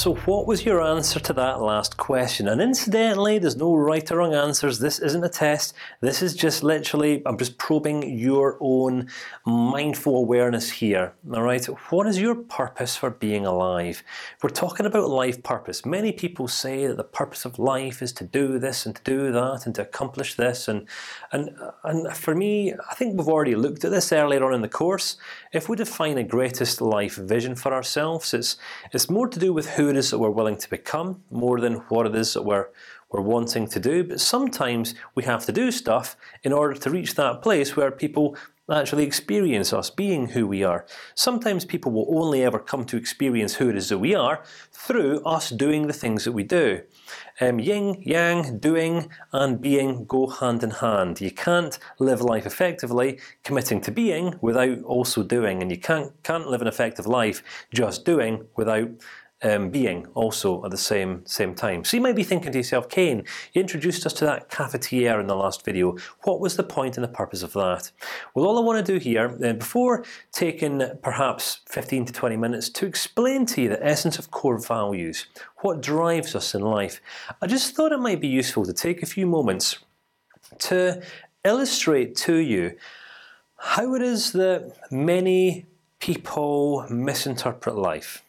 So, what was your answer to that last question? And incidentally, there's no right or wrong answers. This isn't a test. This is just literally I'm just probing your own mindful awareness here. All right. What is your purpose for being alive? We're talking about life purpose. Many people say that the purpose of life is to do this and to do that and to accomplish this. And and and for me, I think we've already looked at this earlier on in the course. If we define a greatest life vision for ourselves, it's it's more to do with who it is that we're willing to become, more than what it is that we're we're wanting to do. But sometimes we have to do stuff in order to reach that place where people actually experience us being who we are. Sometimes people will only ever come to experience who it is that we are through us doing the things that we do. Um, yin, yang, doing, and being go hand in hand. You can't live life effectively committing to being without also doing, and you can't can't live an effective life just doing without um, being also at the same same time. So you might be thinking to yourself, Kane, you introduced us to that cafetiere in the last video. What was the point and the purpose of that? Well, all I want to do here, uh, before taking perhaps 15 to 20 minutes to explain to you the essence of core values, what drives us in life, I just thought it might be useful to take a few moments to illustrate to you how it is that many people misinterpret life.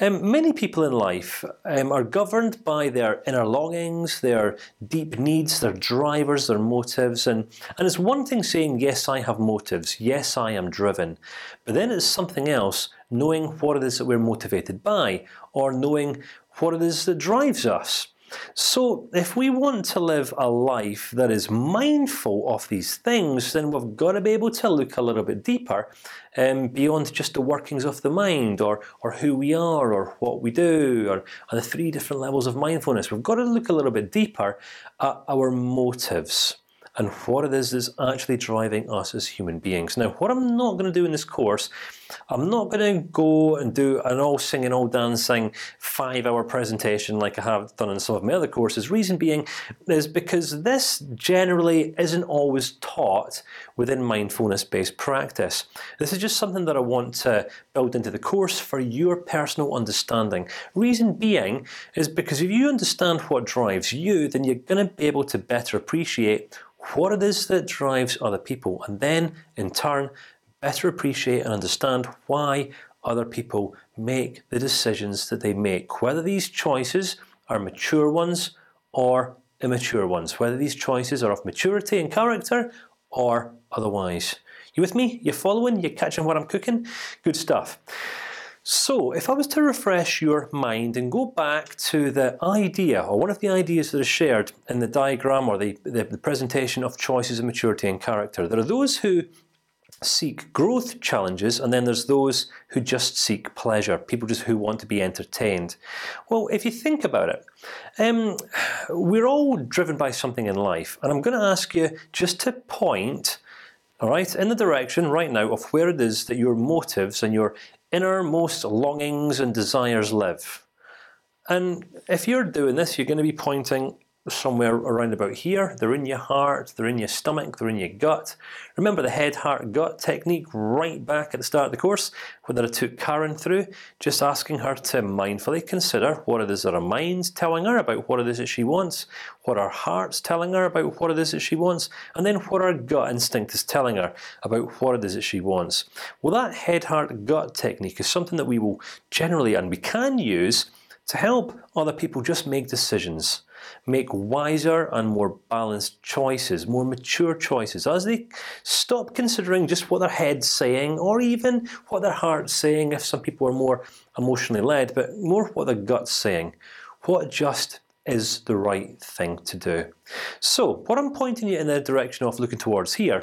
Um, many people in life um, are governed by their inner longings, their deep needs, their drivers, their motives, and and it's one thing saying yes, I have motives, yes, I am driven, but then it's something else knowing what it is that we're motivated by, or knowing what it is that drives us. So, if we want to live a life that is mindful of these things, then we've got to be able to look a little bit deeper, um, beyond just the workings of the mind, or or who we are, or what we do, or, or the three different levels of mindfulness. We've got to look a little bit deeper at our motives and what it is that's actually driving us as human beings. Now, what I'm not going to do in this course, I'm not going to go and do an all singing, all dancing five-hour presentation like I have done in some of my other courses. Reason being is because this generally isn't always taught within mindfulness-based practice. This is just something that I want to build into the course for your personal understanding. Reason being is because if you understand what drives you, then you're going to be able to better appreciate what it is that drives other people, and then in turn better appreciate and understand why other people make the decisions that they make. Whether these choices are mature ones or immature ones. Whether these choices are of maturity and character or otherwise. You with me? You following? You catching what I'm cooking? Good stuff. So, if I was to refresh your mind and go back to the idea, or one of the ideas that is shared in the diagram or the, the, the presentation of choices of maturity and character, there are those who seek growth challenges, and then there's those who just seek pleasure. People just who want to be entertained. Well, if you think about it, um, we're all driven by something in life, and I'm going to ask you just to point, all right, in the direction right now of where it is that your motives and your innermost longings and desires live. And if you're doing this, you're going to be pointing somewhere around about here. They're in your heart. They're in your stomach. They're in your gut. Remember the head, heart, gut technique right back at the start of the course, where I took Karen through, just asking her to mindfully consider what it is that her mind's telling her about what it is that she wants, what her heart's telling her about what it is that she wants, and then what her gut instinct is telling her about what it is that she wants. Well, that head, heart, gut technique is something that we will generally and we can use to help other people just make decisions make wiser and more balanced choices, more mature choices, as they stop considering just what their head's saying, or even what their heart's saying. If some people are more emotionally led, but more what their gut's saying, what just is the right thing to do. So, what I'm pointing you in the direction of looking towards here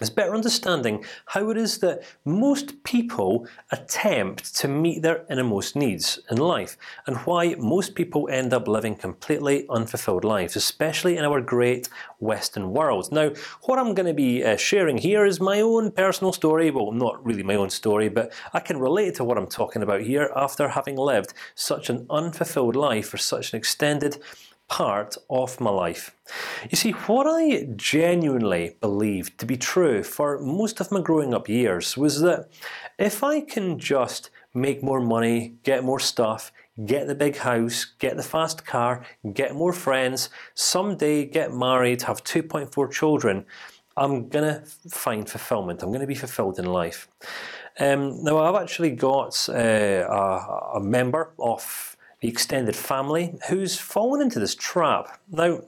is better understanding how it is that most people attempt to meet their innermost needs in life, and why most people end up living completely unfulfilled lives, especially in our great Western world. Now, what I'm going to be uh, sharing here is my own personal story. Well, not really my own story, but I can relate to what I'm talking about here after having lived such an unfulfilled life for such an extended part of my life. You see, what I genuinely believed to be true for most of my growing up years was that if I can just make more money, get more stuff, get the big house, get the fast car, get more friends, someday get married, have 2.4 children. I'm gonna find fulfillment. I'm gonna be fulfilled in life. Um, now I've actually got uh, a, a member of the extended family who's fallen into this trap. Now,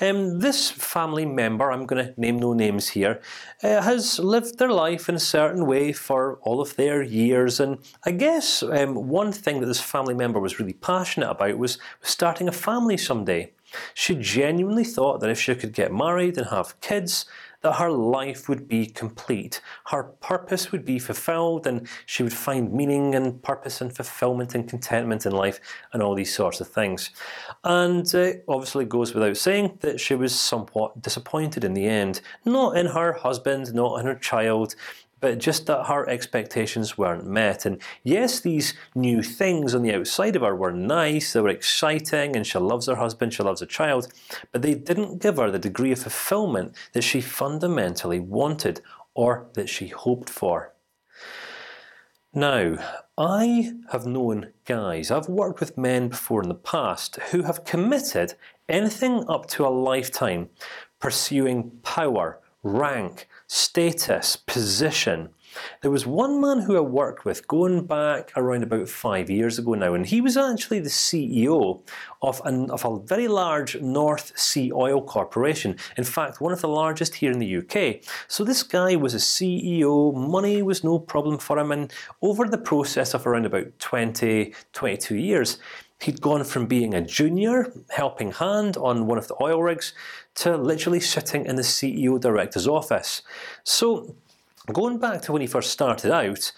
um, this family member, I'm going to name no names here, uh, has lived their life in a certain way for all of their years, and I guess um, one thing that this family member was really passionate about was starting a family someday. She genuinely thought that if she could get married and have kids, that her life would be complete, her purpose would be fulfilled, and she would find meaning and purpose and fulfillment and contentment in life, and all these sorts of things. And uh, obviously, goes without saying that she was somewhat disappointed in the end, not in her husband, not in her child, but just that her expectations weren't met. And yes, these new things on the outside of her were nice, they were exciting, and she loves her husband, she loves her child, but they didn't give her the degree of fulfillment that she fundamentally wanted or that she hoped for. Now, I have known guys, I've worked with men before in the past who have committed anything up to a lifetime pursuing power, rank, status, position. There was one man who I worked with going back around about five years ago now, and he was actually the CEO of, an, of a very large North Sea oil corporation. In fact, one of the largest here in the UK. So this guy was a CEO. Money was no problem for him, and over the process of around about 20, 22 years, He'd gone from being a junior helping hand on one of the oil rigs to literally sitting in the CEO director's office. So, going back to when he first started out,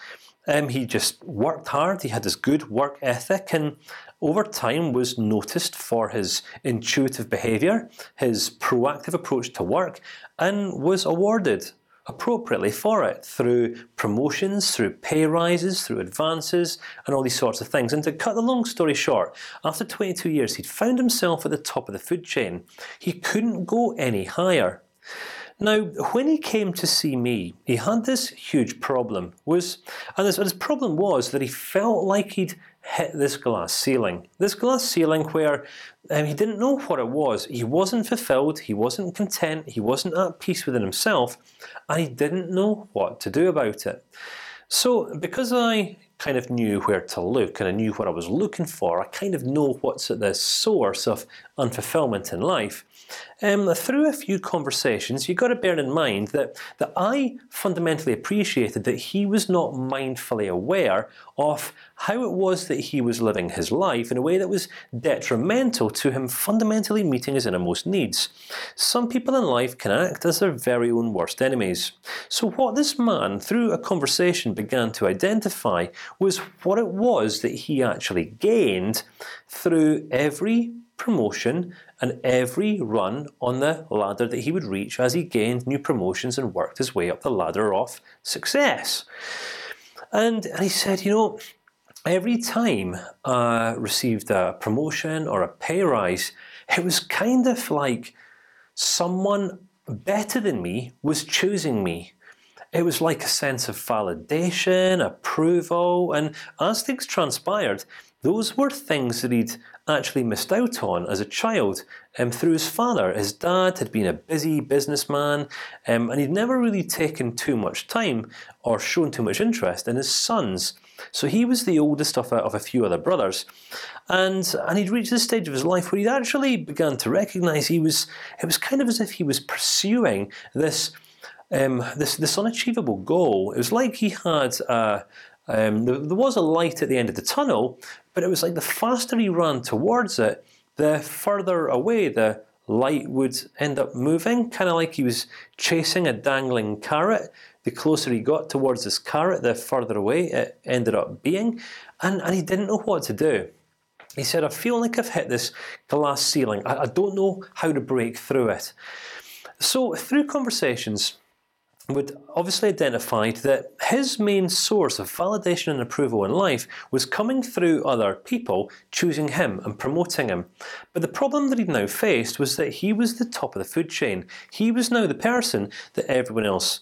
um, he just worked hard. He had this good work ethic, and over time was noticed for his intuitive behaviour, his proactive approach to work, and was awarded appropriately for it through promotions, through pay rises, through advances, and all these sorts of things. And to cut the long story short, after 22 years, he'd found himself at the top of the food chain. He couldn't go any higher. Now, when he came to see me, he had this huge problem. Was and his, his problem was that he felt like he'd hit this glass ceiling. This glass ceiling where um, he didn't know what it was. He wasn't fulfilled. He wasn't content. He wasn't at peace within himself, and he didn't know what to do about it. So, because I kind of knew where to look and I knew what I was looking for, I kind of know what's at the source of unfulfillment in life. Um, through a few conversations, you have got to bear in mind that that I fundamentally appreciated that he was not mindfully aware of how it was that he was living his life in a way that was detrimental to him fundamentally meeting his innermost needs. Some people in life can act as their very own worst enemies. So what this man, through a conversation, began to identify was what it was that he actually gained through every promotion and every run on the ladder that he would reach as he gained new promotions and worked his way up the ladder of success. And, and he said, you know, every time I received a promotion or a pay rise, it was kind of like someone better than me was choosing me. It was like a sense of validation, approval, and as things transpired, those were things that he'd actually missed out on as a child um, through his father. His dad had been a busy businessman, um, and he'd never really taken too much time or shown too much interest in his sons. So he was the oldest of a, of a few other brothers, and and he'd reached this stage of his life where he'd actually begun to recognize he was. It was kind of as if he was pursuing this. Um, this this unachievable goal. It was like he had um, there, there, was a light at the end of the tunnel, but it was like the faster he ran towards it, the further away the light would end up moving, kind of like he was chasing a dangling carrot. The closer he got towards this carrot, the further away it ended up being, and and he didn't know what to do. He said, "I feel like I've hit this glass ceiling. I, I don't know how to break through it." So through conversations would obviously identified that his main source of validation and approval in life was coming through other people choosing him and promoting him. But the problem that he now faced was that he was the top of the food chain. He was now the person that everyone else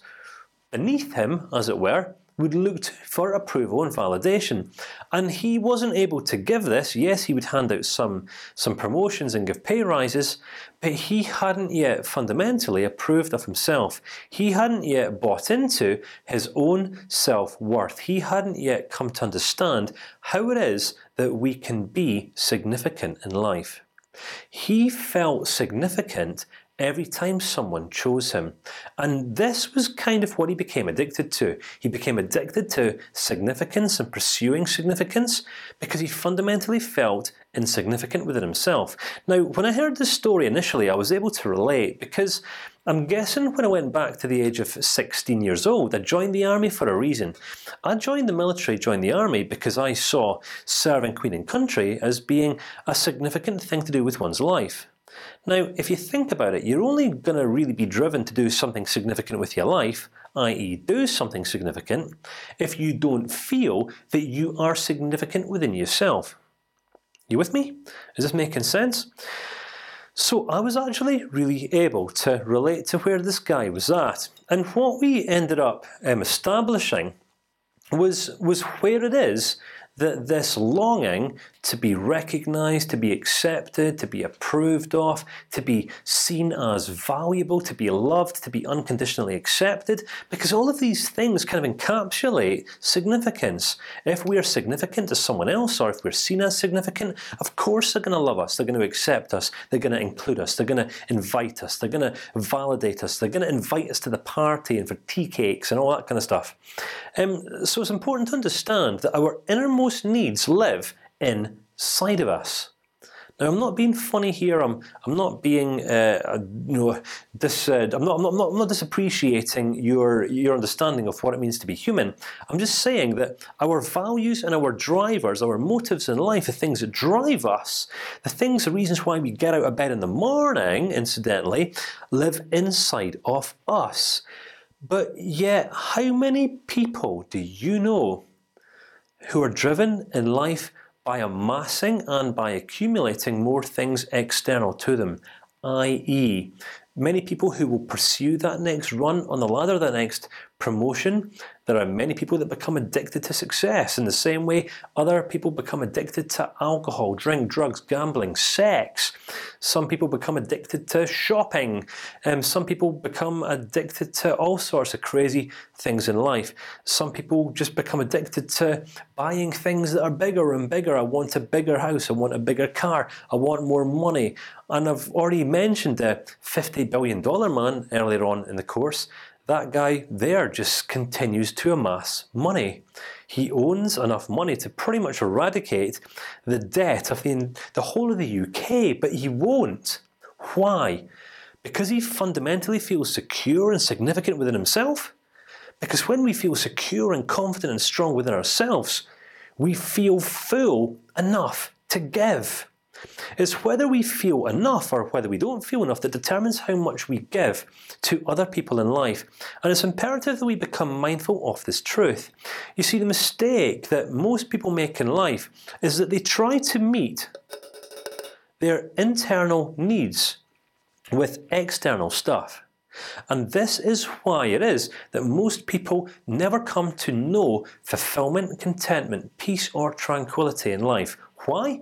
beneath him, as it were, would look for approval and validation, and he wasn't able to give this. Yes, he would hand out some some promotions and give pay rises, but he hadn't yet fundamentally approved of himself. He hadn't yet bought into his own self worth. He hadn't yet come to understand how it is that we can be significant in life. He felt significant every time someone chose him. And this was kind of what he became addicted to. He became addicted to significance and pursuing significance because he fundamentally felt insignificant within himself. Now, when I heard this story initially, I was able to relate because I'm guessing when I went back to the age of 16 years old, I joined the army for a reason. I joined the military, joined the army because I saw serving Queen and country as being a significant thing to do with one's life. Now, if you think about it, you're only going to really be driven to do something significant with your life, i.e., do something significant, if you don't feel that you are significant within yourself. You with me? Is this making sense? So I was actually really able to relate to where this guy was at, and what we ended up um, establishing was was where it is that this longing to be recognized, to be accepted, to be approved of, to be seen as valuable, to be loved, to be unconditionally accepted, because all of these things kind of encapsulate significance. If we are significant to someone else, or if we're seen as significant, of course they're going to love us, they're going to accept us, they're going to include us, they're going to invite us, they're going to validate us, they're going to invite us to the party and for tea cakes and all that kind of stuff. Um, so it's important to understand that our innermost needs live inside of us. Now, I'm not being funny here. I'm I'm not being uh, you know this. Uh, I'm not I'm not I'm not disappreciating your your understanding of what it means to be human. I'm just saying that our values and our drivers, our motives in life, the things that drive us, the things, the reasons why we get out of bed in the morning, incidentally, live inside of us. But yet, how many people do you know who are driven in life by amassing and by accumulating more things external to them, i.e., many people who will pursue that next run on the ladder, that next promotion. There are many people that become addicted to success in the same way other people become addicted to alcohol, drink, drugs, gambling, sex. Some people become addicted to shopping, and some people become addicted to all sorts of crazy things in life. Some people just become addicted to buying things that are bigger and bigger. I want a bigger house. I want a bigger car. I want more money. And I've already mentioned the fifty billion dollar man earlier on in the course that guy there just continues to amass money. He owns enough money to pretty much eradicate the debt of the the whole of the UK, but he won't. Why? Because he fundamentally feels secure and significant within himself. Because when we feel secure and confident and strong within ourselves, we feel full enough to give. It's whether we feel enough or whether we don't feel enough that determines how much we give to other people in life, and it's imperative that we become mindful of this truth. You see, the mistake that most people make in life is that they try to meet their internal needs with external stuff. And this is why it is that most people never come to know fulfillment, contentment, peace, or tranquility in life. Why?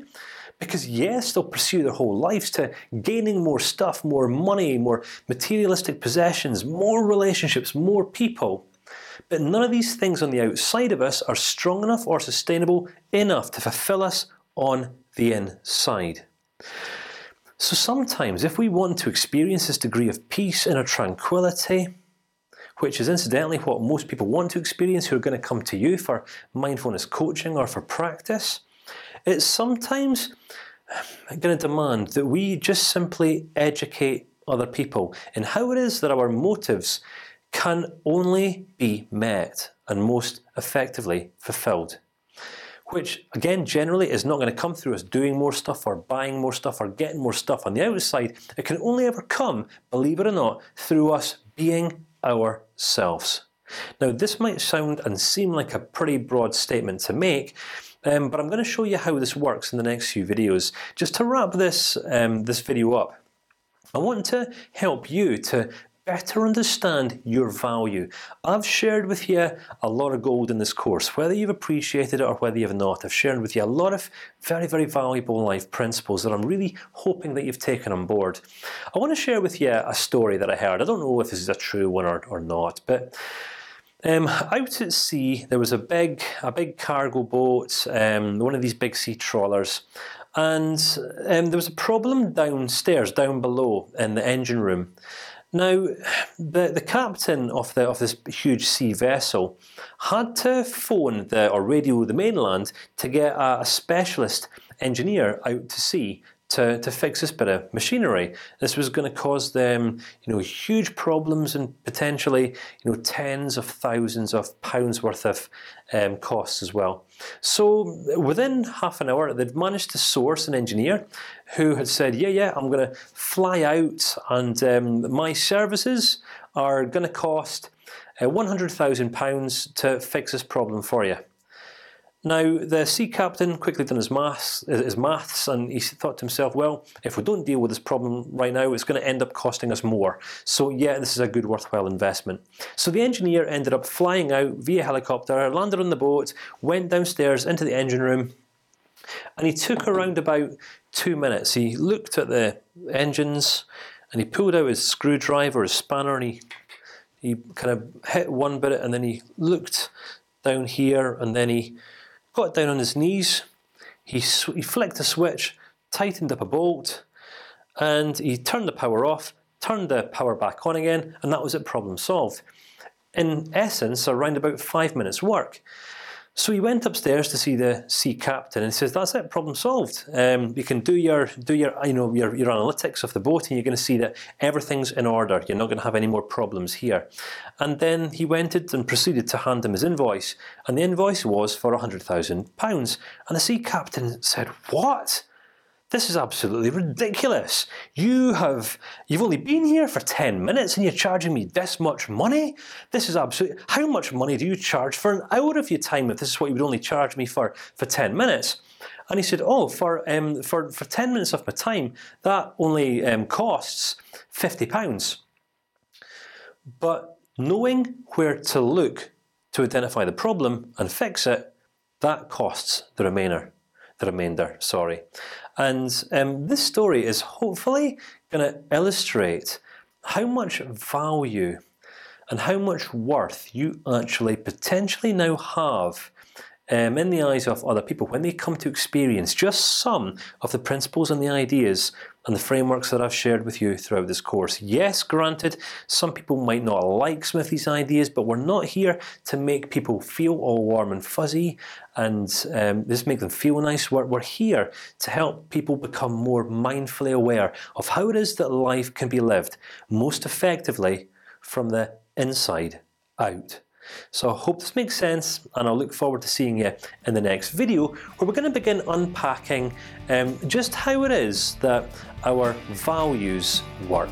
Because yes, they'll pursue their whole lives to gaining more stuff, more money, more materialistic possessions, more relationships, more people. But none of these things on the outside of us are strong enough or sustainable enough to fulfill us on the inside. So sometimes, if we want to experience this degree of peace, inner tranquility, which is incidentally what most people want to experience who are going to come to you for mindfulness coaching or for practice, it's sometimes going to demand that we just simply educate other people in how it is that our motives can only be met and most effectively fulfilled. Which again, generally, is not going to come through us doing more stuff or buying more stuff or getting more stuff on the outside. It can only ever come, believe it or not, through us being ourselves. Now, this might sound and seem like a pretty broad statement to make, um, but I'm going to show you how this works in the next few videos. Just to wrap this um, this video up, I want to help you to better understand your value. I've shared with you a lot of gold in this course, whether you've appreciated it or whether you've not. I've shared with you a lot of very, very valuable life principles that I'm really hoping that you've taken on board. I want to share with you a story that I heard. I don't know if this is a true one or, or not, but. Um, out at sea, there was a big, a big cargo boat, um, one of these big sea trawlers, and um, there was a problem downstairs, down below in the engine room. Now, the the captain of the of this huge sea vessel had to phone the or radio the mainland to get a, a specialist engineer out to sea to to fix this bit of machinery. This was going to cause them, you know, huge problems and potentially, you know, tens of thousands of pounds worth of um, costs as well. So within half an hour, they'd managed to source an engineer who had said, "Yeah, yeah, I'm going to fly out, and um, my services are going to cost uh, 100,000 pounds to fix this problem for you." Now the sea captain quickly done his maths, his maths, and he thought to himself, "Well, if we don't deal with this problem right now, it's going to end up costing us more. So yeah, this is a good, worthwhile investment." So the engineer ended up flying out via helicopter, landed on the boat, went downstairs into the engine room, and he took around about two minutes. He looked at the engines, and he pulled out his screwdriver, his spanner, and he he kind of hit one bit, and then he looked down here, and then he got down on his knees. He he flicked a switch, tightened up a bolt, and he turned the power off, turned the power back on again, and that was it. Problem solved. In essence, around about five minutes' work. So he went upstairs to see the sea captain and says, "That's it, problem solved. Um, you can do your do your you know your your analytics of the boat, and you're going to see that everything's in order. You're not going to have any more problems here." And then he went and proceeded to hand him his invoice, and the invoice was for a hundred thousand pounds. And the sea captain said, "What?" This is absolutely ridiculous. You have you've only been here for ten minutes and you're charging me this much money. This is absolutely. How much money do you charge for an hour of your time if this is what you would only charge me for for ten minutes? And he said, "Oh, for um, for for ten minutes of my time, that only um, costs fifty pounds." But knowing where to look to identify the problem and fix it, that costs the remainder the remainder. Sorry, and um, this story is hopefully going to illustrate how much value and how much worth you actually potentially now have um, in the eyes of other people when they come to experience just some of the principles and the ideas and the frameworks that I've shared with you throughout this course. Yes, granted, some people might not like these ideas, but we're not here to make people feel all warm and fuzzy and um, just make them feel nice. We're, we're here to help people become more mindfully aware of how it is that life can be lived most effectively from the inside out. So I hope this makes sense, and I'll look forward to seeing you in the next video, where we're going to begin unpacking um, just how it is that our values work.